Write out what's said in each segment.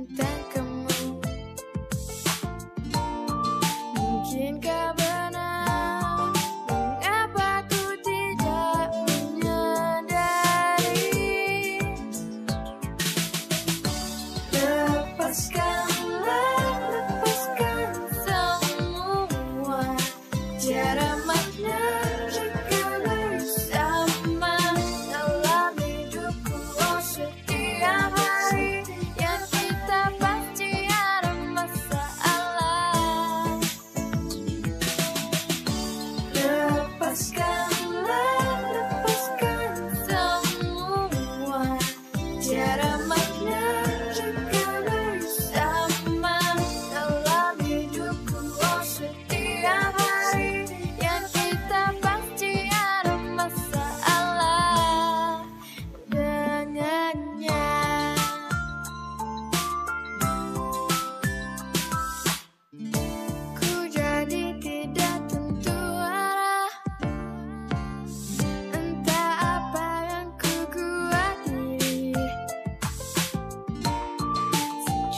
tentang kamu Mungkinkah benar Mengapa ku tidak menyadari? Lepaskan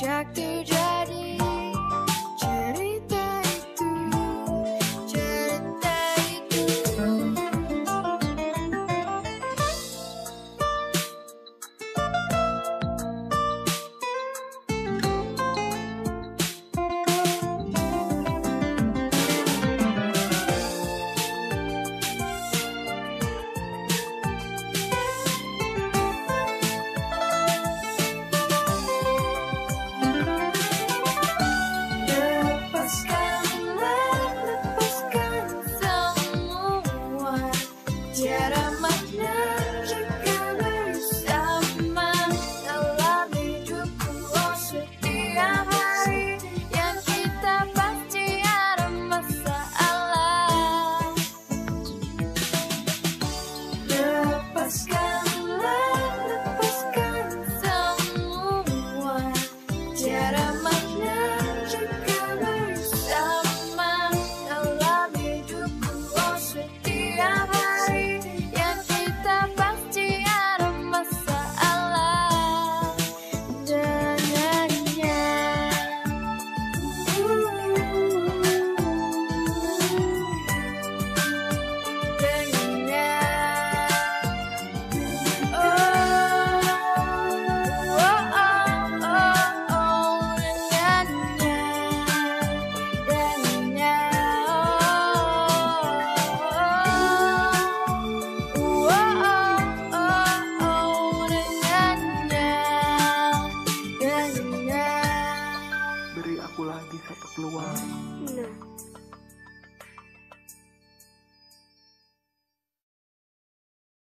Jack the Jack. keluar. No.